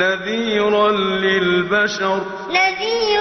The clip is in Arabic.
نذيرا للبشر نذيرا